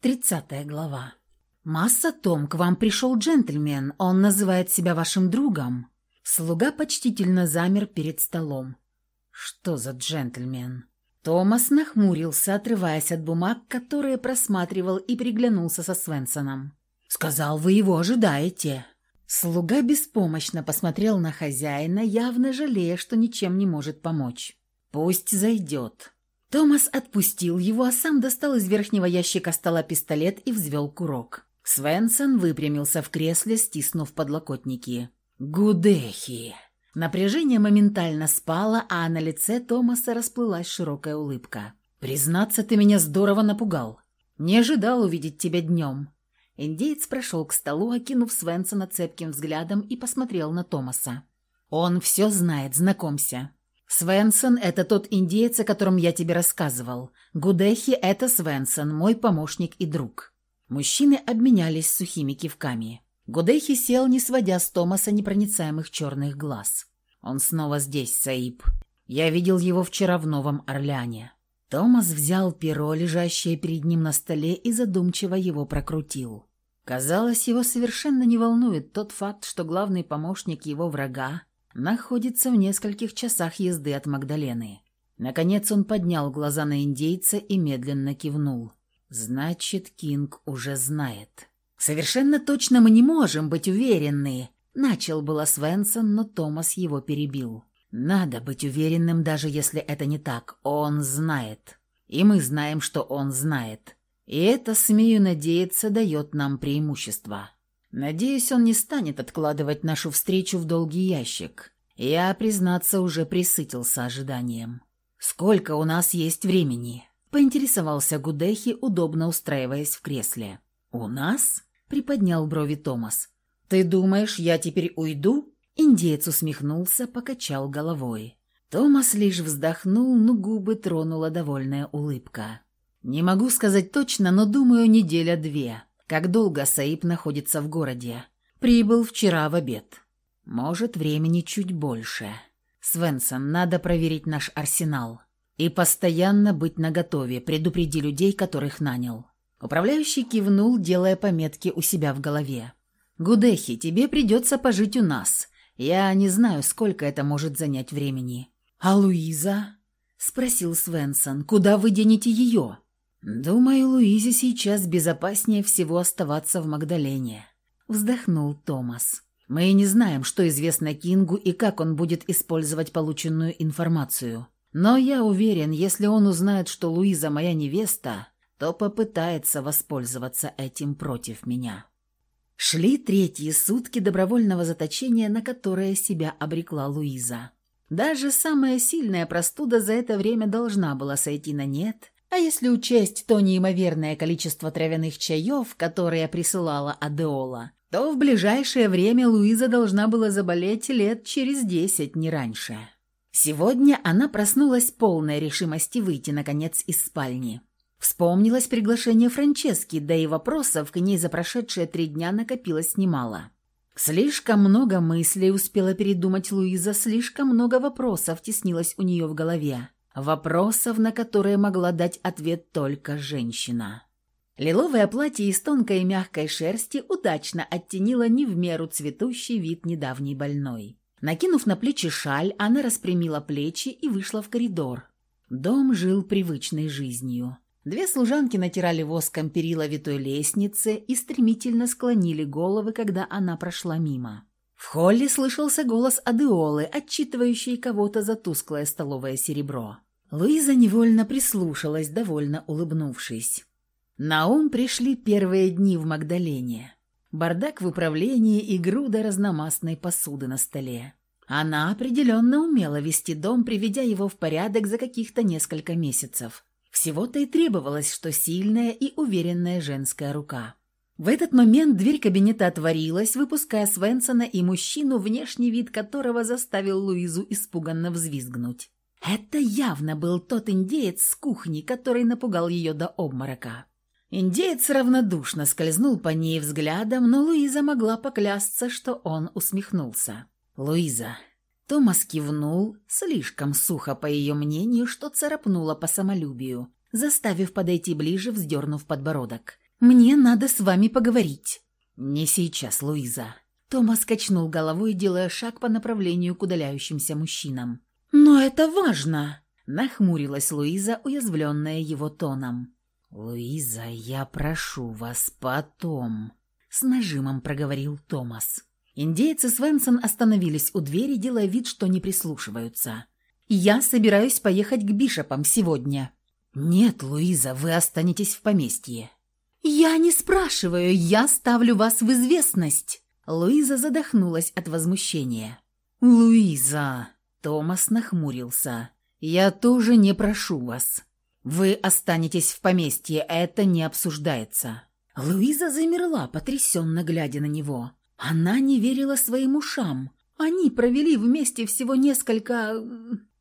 Тридцатая глава. «Масса Том, к вам пришел джентльмен. Он называет себя вашим другом». Слуга почтительно замер перед столом. «Что за джентльмен?» Томас нахмурился, отрываясь от бумаг, которые просматривал, и приглянулся со Свенсоном. «Сказал, вы его ожидаете». Слуга беспомощно посмотрел на хозяина, явно жалея, что ничем не может помочь. «Пусть зайдет». Томас отпустил его, а сам достал из верхнего ящика стола пистолет и взвел курок. Свенсон выпрямился в кресле, стиснув подлокотники. «Гудехи!» Напряжение моментально спало, а на лице Томаса расплылась широкая улыбка. «Признаться, ты меня здорово напугал. Не ожидал увидеть тебя днем». Индеец прошел к столу, окинув Свенсона цепким взглядом и посмотрел на Томаса. «Он все знает, знакомься. Свенсон – это тот индеец, о котором я тебе рассказывал. Гудехи – это Свенсон, мой помощник и друг». Мужчины обменялись сухими кивками. Гудехи сел, не сводя с Томаса непроницаемых черных глаз. «Он снова здесь, Саиб. Я видел его вчера в Новом Орлеане». Томас взял перо, лежащее перед ним на столе, и задумчиво его прокрутил. Казалось, его совершенно не волнует тот факт, что главный помощник его врага находится в нескольких часах езды от Магдалены. Наконец он поднял глаза на индейца и медленно кивнул. «Значит, Кинг уже знает». «Совершенно точно мы не можем быть уверены», — начал было Свенсон, но Томас его перебил. «Надо быть уверенным, даже если это не так. Он знает. И мы знаем, что он знает. И это, смею надеяться, дает нам преимущество». Надеюсь, он не станет откладывать нашу встречу в долгий ящик. Я, признаться, уже присытился ожиданием. «Сколько у нас есть времени?» – поинтересовался Гудехи, удобно устраиваясь в кресле. «У нас?» – приподнял брови Томас. «Ты думаешь, я теперь уйду?» Индеец усмехнулся, покачал головой. Томас лишь вздохнул, но губы тронула довольная улыбка. «Не могу сказать точно, но думаю, неделя две. Как долго Саиб находится в городе? Прибыл вчера в обед. Может, времени чуть больше. Свенсон, надо проверить наш арсенал. И постоянно быть наготове, предупреди людей, которых нанял. Управляющий кивнул, делая пометки у себя в голове. «Гудехи, тебе придется пожить у нас. Я не знаю, сколько это может занять времени». «А Луиза?» – спросил Свенсон. «Куда вы денете ее?» «Думаю, Луизе сейчас безопаснее всего оставаться в Магдалене», — вздохнул Томас. «Мы не знаем, что известно Кингу и как он будет использовать полученную информацию. Но я уверен, если он узнает, что Луиза моя невеста, то попытается воспользоваться этим против меня». Шли третьи сутки добровольного заточения, на которое себя обрекла Луиза. Даже самая сильная простуда за это время должна была сойти на нет, а если учесть то неимоверное количество травяных чаев, которые присылала Адеола, то в ближайшее время Луиза должна была заболеть лет через десять, не раньше. Сегодня она проснулась полной решимости выйти, наконец, из спальни. Вспомнилось приглашение Франчески, да и вопросов к ней за прошедшие три дня накопилось немало. Слишком много мыслей успела передумать Луиза, слишком много вопросов теснилось у нее в голове. Вопросов, на которые могла дать ответ только женщина. Лиловое платье из тонкой и мягкой шерсти удачно оттенило не в меру цветущий вид недавней больной. Накинув на плечи шаль, она распрямила плечи и вышла в коридор. Дом жил привычной жизнью. Две служанки натирали воском перила витой лестницы и стремительно склонили головы, когда она прошла мимо. В холле слышался голос Адеолы, отчитывающий кого-то за тусклое столовое серебро. Луиза невольно прислушалась, довольно улыбнувшись. На ум пришли первые дни в Магдалене. Бардак в управлении и груда разномастной посуды на столе. Она определенно умела вести дом, приведя его в порядок за каких-то несколько месяцев. Всего-то и требовалось, что сильная и уверенная женская рука. В этот момент дверь кабинета отворилась, выпуская Свенсона и мужчину, внешний вид которого заставил Луизу испуганно взвизгнуть. Это явно был тот индеец с кухни, который напугал ее до обморока. Индеец равнодушно скользнул по ней взглядом, но Луиза могла поклясться, что он усмехнулся. «Луиза». Томас кивнул, слишком сухо, по ее мнению, что царапнуло по самолюбию, заставив подойти ближе, вздернув подбородок. Мне надо с вами поговорить». «Не сейчас, Луиза». Томас качнул головой, делая шаг по направлению к удаляющимся мужчинам. «Но это важно!» – нахмурилась Луиза, уязвленная его тоном. «Луиза, я прошу вас потом», – с нажимом проговорил Томас. Индейцы Свенсон остановились у двери, делая вид, что не прислушиваются. «Я собираюсь поехать к Бишопам сегодня». «Нет, Луиза, вы останетесь в поместье». «Я не спрашиваю, я ставлю вас в известность». Луиза задохнулась от возмущения. «Луиза!» Томас нахмурился. «Я тоже не прошу вас. Вы останетесь в поместье, это не обсуждается». Луиза замерла, потрясенно глядя на него. Она не верила своим ушам. Они провели вместе всего несколько...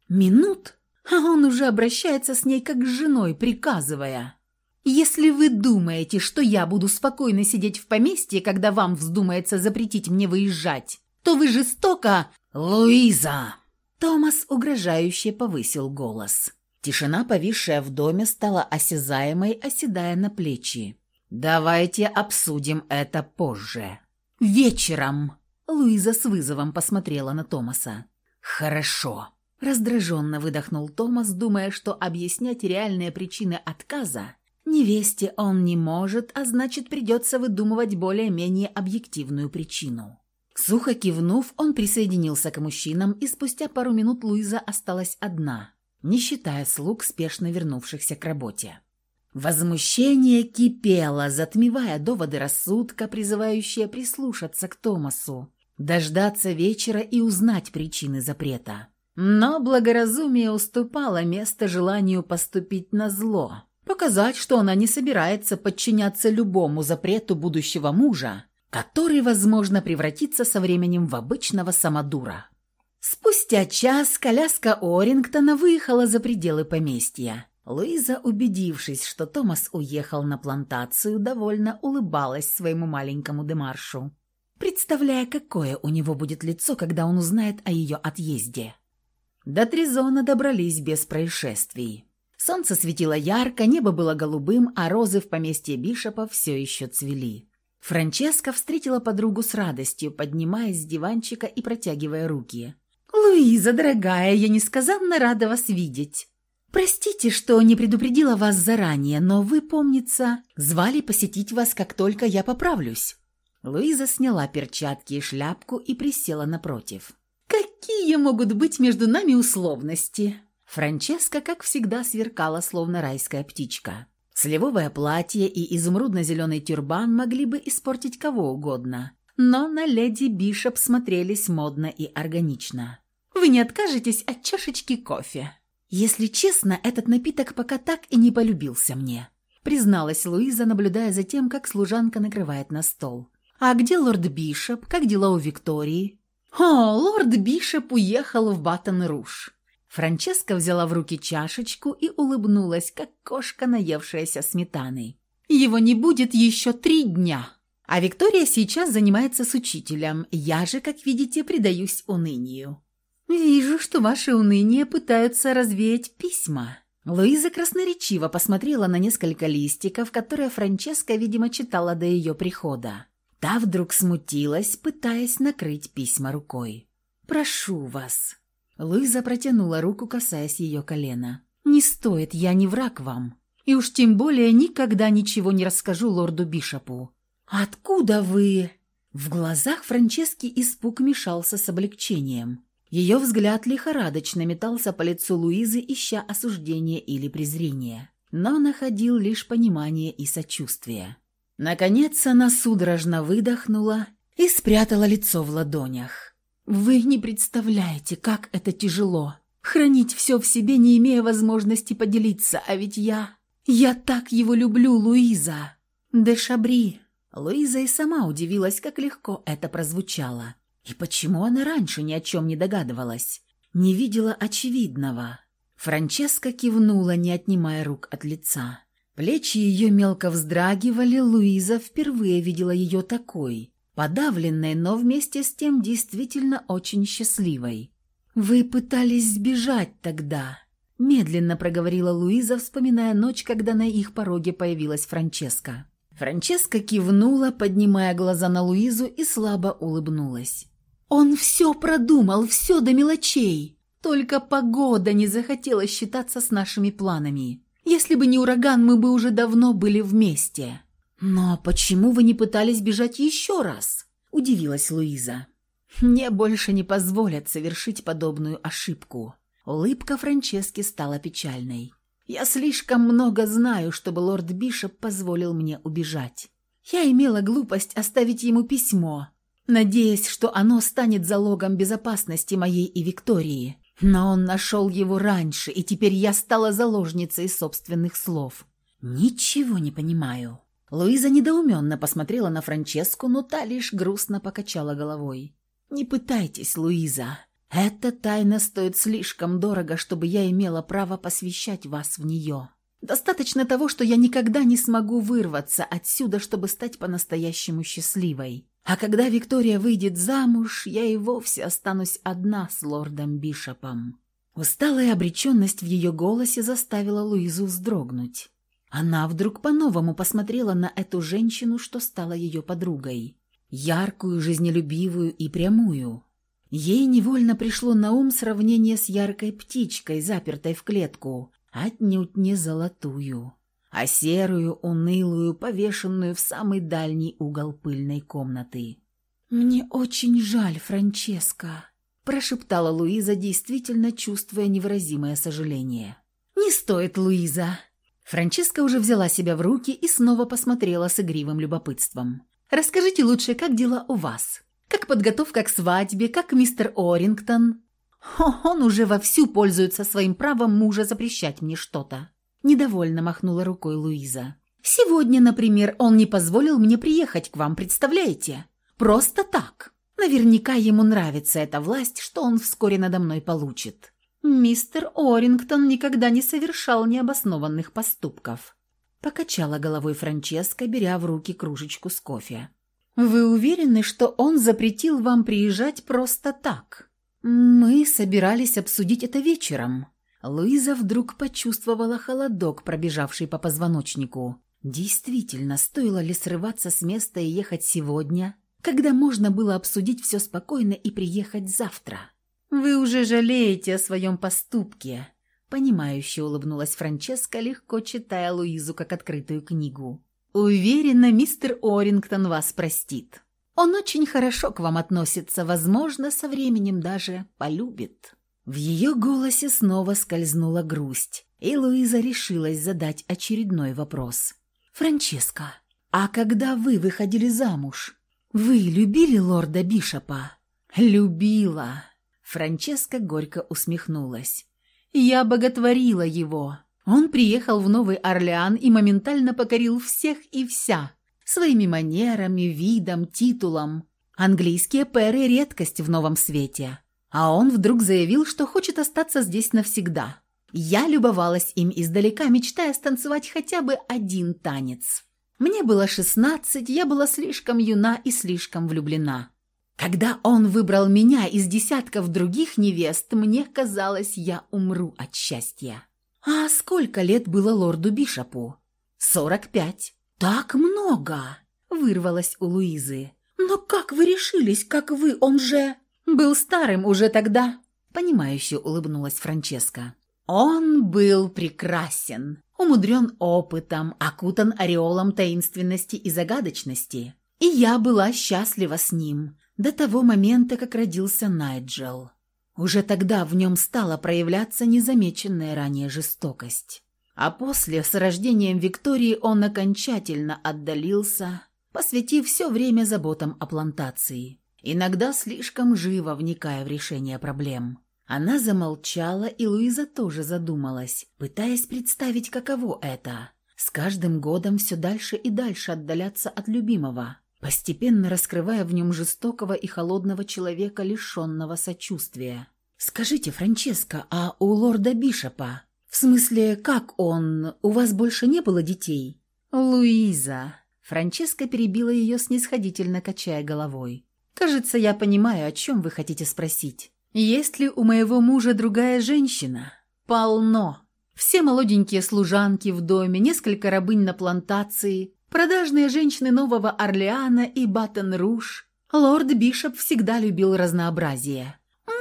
минут, а он уже обращается с ней как с женой, приказывая. «Если вы думаете, что я буду спокойно сидеть в поместье, когда вам вздумается запретить мне выезжать, то вы жестоко...» «Луиза!» Томас угрожающе повысил голос. Тишина, повисшая в доме, стала осязаемой, оседая на плечи. «Давайте обсудим это позже». «Вечером!» Луиза с вызовом посмотрела на Томаса. «Хорошо». Раздраженно выдохнул Томас, думая, что объяснять реальные причины отказа невесте он не может, а значит придется выдумывать более-менее объективную причину. Сухо кивнув, он присоединился к мужчинам, и спустя пару минут Луиза осталась одна, не считая слуг, спешно вернувшихся к работе. Возмущение кипело, затмевая доводы рассудка, призывающие прислушаться к Томасу, дождаться вечера и узнать причины запрета. Но благоразумие уступало место желанию поступить на зло, показать, что она не собирается подчиняться любому запрету будущего мужа, который, возможно, превратится со временем в обычного самодура. Спустя час коляска Орингтона выехала за пределы поместья. Луиза, убедившись, что Томас уехал на плантацию, довольно улыбалась своему маленькому демаршу, представляя, какое у него будет лицо, когда он узнает о ее отъезде. До Тризона добрались без происшествий. Солнце светило ярко, небо было голубым, а розы в поместье Бишопа все еще цвели. Франческа встретила подругу с радостью, поднимаясь с диванчика и протягивая руки. «Луиза, дорогая, я несказанно рада вас видеть. «Простите, что не предупредила вас заранее, но вы, помнится, звали посетить вас, как только я поправлюсь». Луиза сняла перчатки и шляпку и присела напротив. «Какие могут быть между нами условности?» Франческа, как всегда, сверкала, словно райская птичка. Сливовое платье и изумрудно-зеленый тюрбан могли бы испортить кого угодно, но на леди Бишоп смотрелись модно и органично. «Вы не откажетесь от чашечки кофе?» «Если честно, этот напиток пока так и не полюбился мне», призналась Луиза, наблюдая за тем, как служанка накрывает на стол. «А где лорд Бишоп? Как дела у Виктории?» «О, лорд Бишоп уехал в Баттон-Руш». Франческа взяла в руки чашечку и улыбнулась, как кошка, наевшаяся сметаны. «Его не будет еще три дня. А Виктория сейчас занимается с учителем. Я же, как видите, предаюсь унынию». «Вижу, что ваше уныние пытаются развеять письма». Луиза красноречиво посмотрела на несколько листиков, которые Франческа, видимо, читала до ее прихода. Та вдруг смутилась, пытаясь накрыть письма рукой. «Прошу вас». Луиза протянула руку, касаясь ее колена. «Не стоит, я не враг вам. И уж тем более никогда ничего не расскажу лорду Бишопу». «Откуда вы?» В глазах Франчески испуг мешался с облегчением. Ее взгляд лихорадочно метался по лицу Луизы, ища осуждения или презрения, но находил лишь понимание и сочувствие. Наконец она судорожно выдохнула и спрятала лицо в ладонях. «Вы не представляете, как это тяжело. Хранить все в себе, не имея возможности поделиться, а ведь я... Я так его люблю, Луиза!» «Де Шабри!» Луиза и сама удивилась, как легко это прозвучало. И почему она раньше ни о чем не догадывалась? Не видела очевидного. Франческа кивнула, не отнимая рук от лица. Плечи ее мелко вздрагивали, Луиза впервые видела ее такой, подавленной, но вместе с тем действительно очень счастливой. «Вы пытались сбежать тогда», – медленно проговорила Луиза, вспоминая ночь, когда на их пороге появилась Франческа. Франческа кивнула, поднимая глаза на Луизу и слабо улыбнулась. «Он все продумал, все до мелочей. Только погода не захотела считаться с нашими планами. Если бы не ураган, мы бы уже давно были вместе». «Но почему вы не пытались бежать еще раз?» – удивилась Луиза. «Мне больше не позволят совершить подобную ошибку». Улыбка Франчески стала печальной. «Я слишком много знаю, чтобы лорд Бишоп позволил мне убежать. Я имела глупость оставить ему письмо, надеясь, что оно станет залогом безопасности моей и Виктории. Но он нашел его раньше, и теперь я стала заложницей собственных слов. Ничего не понимаю». Луиза недоуменно посмотрела на Франческу, но та лишь грустно покачала головой. «Не пытайтесь, Луиза. Эта тайна стоит слишком дорого, чтобы я имела право посвящать вас в нее. Достаточно того, что я никогда не смогу вырваться отсюда, чтобы стать по-настоящему счастливой. А когда Виктория выйдет замуж, я и вовсе останусь одна с лордом Бишопом». Усталая обреченность в ее голосе заставила Луизу вздрогнуть. Она вдруг по-новому посмотрела на эту женщину, что стала ее подругой. Яркую, жизнелюбивую и прямую. Ей невольно пришло на ум сравнение с яркой птичкой, запертой в клетку, отнюдь не золотую, а серую, унылую, повешенную в самый дальний угол пыльной комнаты. «Мне очень жаль, Франческа», – прошептала Луиза, действительно чувствуя невыразимое сожаление. «Не стоит, Луиза», Франческа уже взяла себя в руки и снова посмотрела с игривым любопытством. «Расскажите лучше, как дела у вас? Как подготовка к свадьбе, как мистер Орингтон?» О, «Он уже вовсю пользуется своим правом мужа запрещать мне что-то». Недовольно махнула рукой Луиза. «Сегодня, например, он не позволил мне приехать к вам, представляете? Просто так. Наверняка ему нравится эта власть, что он вскоре надо мной получит. «Мистер Орингтон никогда не совершал необоснованных поступков», – покачала головой Франческа, беря в руки кружечку с кофе. «Вы уверены, что он запретил вам приезжать просто так?» «Мы собирались обсудить это вечером». Луиза вдруг почувствовала холодок, пробежавший по позвоночнику. Действительно, стоило ли срываться с места и ехать сегодня, когда можно было обсудить все спокойно и приехать завтра? «Вы уже жалеете о своем поступке», — понимающе улыбнулась Франческа, легко читая Луизу как открытую книгу. «Уверена, мистер Орингтон вас простит. Он очень хорошо к вам относится, возможно, со временем даже полюбит». В ее голосе снова скользнула грусть, и Луиза решилась задать очередной вопрос. «Франческа, а когда вы выходили замуж, вы любили лорда Бишопа?» «Любила», Франческа горько усмехнулась. «Я боготворила его. Он приехал в Новый Орлеан и моментально покорил всех и вся. Своими манерами, видом, титулом. Английские пэры – редкость в новом свете. А он вдруг заявил, что хочет остаться здесь навсегда. Я любовалась им издалека, мечтая станцевать хотя бы один танец. Мне было шестнадцать, я была слишком юна и слишком влюблена. Когда он выбрал меня из десятков других невест, мне казалось, я умру от счастья. А сколько лет было лорду Бишопу? Сорок пять. Так много, вырвалось у Луизы. Но как вы решились, как вы, он же... Был старым уже тогда, понимающе улыбнулась Франческа. Он был прекрасен, умудрен опытом, окутан ореолом таинственности и загадочности. И я была счастлива с ним, до того момента, как родился Найджел. Уже тогда в нем стала проявляться незамеченная ранее жестокость. А после, с рождением Виктории, он окончательно отдалился, посвятив все время заботам о плантации, иногда слишком живо вникая в решение проблем. Она замолчала, и Луиза тоже задумалась, пытаясь представить, каково это – с каждым годом все дальше и дальше отдаляться от любимого, постепенно раскрывая в нем жестокого и холодного человека, лишенного сочувствия. «Скажите, Франческо, а у лорда Бишопа? В смысле, как он? У вас больше не было детей?» «Луиза!» Франческа перебила ее, снисходительно качая головой. «Кажется, я понимаю, о чем вы хотите спросить. Есть ли у моего мужа другая женщина?» «Полно!» Все молоденькие служанки в доме, несколько рабынь на плантации, Продажные женщины Нового Орлеана и Батон-Руж. Лорд Бишоп всегда любил разнообразие.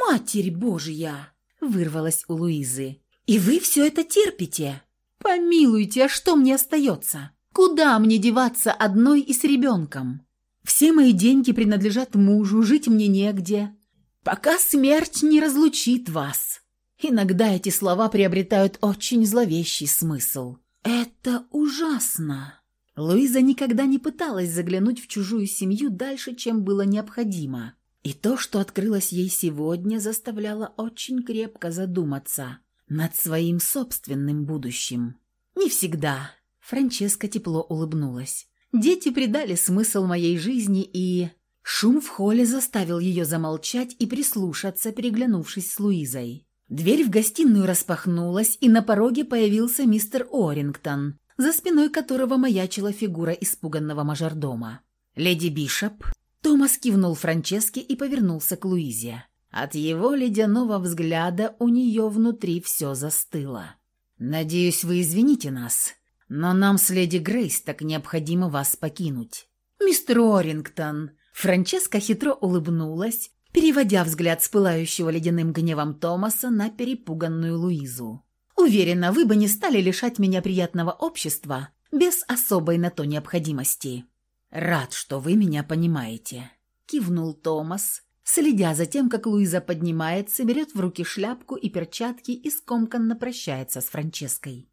«Матерь Божья!» – вырвалась у Луизы. «И вы все это терпите?» «Помилуйте, а что мне остается? Куда мне деваться одной и с ребенком? Все мои деньги принадлежат мужу, жить мне негде. Пока смерть не разлучит вас». Иногда эти слова приобретают очень зловещий смысл. «Это ужасно!» Луиза никогда не пыталась заглянуть в чужую семью дальше, чем было необходимо. И то, что открылось ей сегодня, заставляло очень крепко задуматься над своим собственным будущим. «Не всегда», — Франческа тепло улыбнулась. «Дети придали смысл моей жизни, и...» Шум в холле заставил ее замолчать и прислушаться, переглянувшись с Луизой. Дверь в гостиную распахнулась, и на пороге появился мистер Орингтон, за спиной которого маячила фигура испуганного мажордома. «Леди Бишоп?» Томас кивнул Франческе и повернулся к Луизе. От его ледяного взгляда у нее внутри все застыло. «Надеюсь, вы извините нас, но нам с леди Грейс так необходимо вас покинуть». «Мистер Орингтон!» Франческа хитро улыбнулась, переводя взгляд с пылающего ледяным гневом Томаса на перепуганную Луизу. «Уверена, вы бы не стали лишать меня приятного общества без особой на то необходимости». «Рад, что вы меня понимаете», — кивнул Томас, следя за тем, как Луиза поднимается, берет в руки шляпку и перчатки и скомканно прощается с Франческой.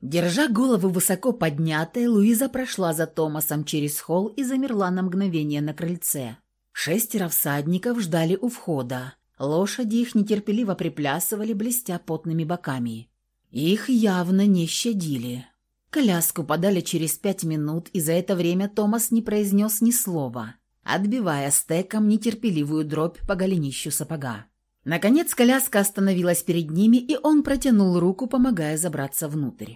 Держа голову высоко поднятой, Луиза прошла за Томасом через холл и замерла на мгновение на крыльце. Шестеро всадников ждали у входа. Лошади их нетерпеливо приплясывали, блестя потными боками. Их явно не щадили. Коляску подали через пять минут, и за это время Томас не произнес ни слова, отбивая стеком нетерпеливую дробь по голенищу сапога. Наконец коляска остановилась перед ними, и он протянул руку, помогая забраться внутрь.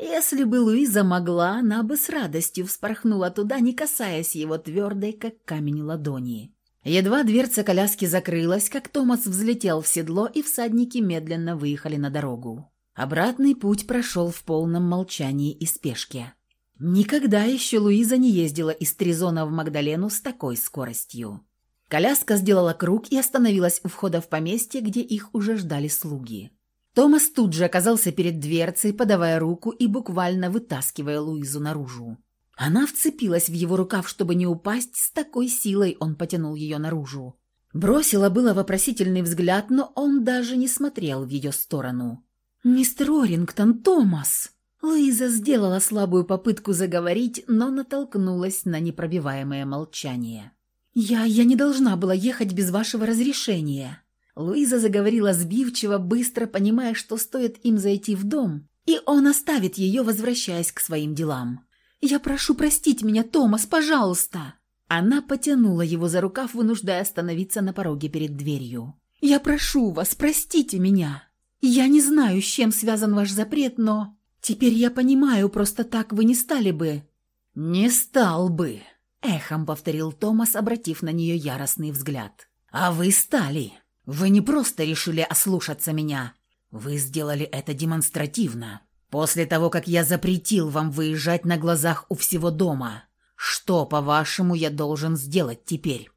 Если бы Луиза могла, она бы с радостью вспорхнула туда, не касаясь его твердой, как камень ладони. Едва дверца коляски закрылась, как Томас взлетел в седло, и всадники медленно выехали на дорогу. Обратный путь прошел в полном молчании и спешке. Никогда еще Луиза не ездила из Тризона в Магдалену с такой скоростью. Коляска сделала круг и остановилась у входа в поместье, где их уже ждали слуги. Томас тут же оказался перед дверцей, подавая руку и буквально вытаскивая Луизу наружу. Она вцепилась в его рукав, чтобы не упасть, с такой силой он потянул ее наружу. Бросила было вопросительный взгляд, но он даже не смотрел в ее сторону. «Мистер Орингтон, Томас!» Луиза сделала слабую попытку заговорить, но натолкнулась на непробиваемое молчание. «Я... я не должна была ехать без вашего разрешения. Луиза заговорила сбивчиво, быстро понимая, что стоит им зайти в дом, и он оставит ее, возвращаясь к своим делам. «Я прошу простить меня, Томас, пожалуйста!» Она потянула его за рукав, вынуждая остановиться на пороге перед дверью. «Я прошу вас, простите меня! Я не знаю, с чем связан ваш запрет, но... Теперь я понимаю, просто так вы не стали бы...» «Не стал бы», — эхом повторил Томас, обратив на нее яростный взгляд. «А вы стали!» Вы не просто решили ослушаться меня. Вы сделали это демонстративно. После того, как я запретил вам выезжать на глазах у всего дома. Что, по-вашему, я должен сделать теперь?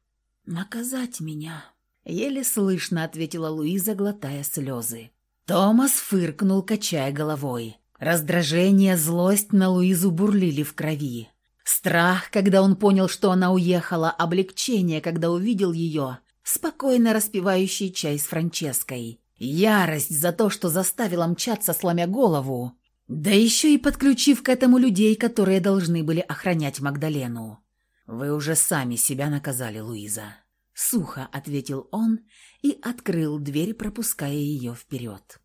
Наказать меня. Еле слышно ответила Луиза, глотая слезы. Томас фыркнул, качая головой. Раздражение, злость на Луизу бурлили в крови. Страх, когда он понял, что она уехала, облегчение, когда увидел ее, спокойно распивающий чай с Франческой. Ярость за то, что заставила мчаться, сломя голову. Да еще и подключив к этому людей, которые должны были охранять Магдалену. «Вы уже сами себя наказали, Луиза», — сухо ответил он и открыл дверь, пропуская ее вперед.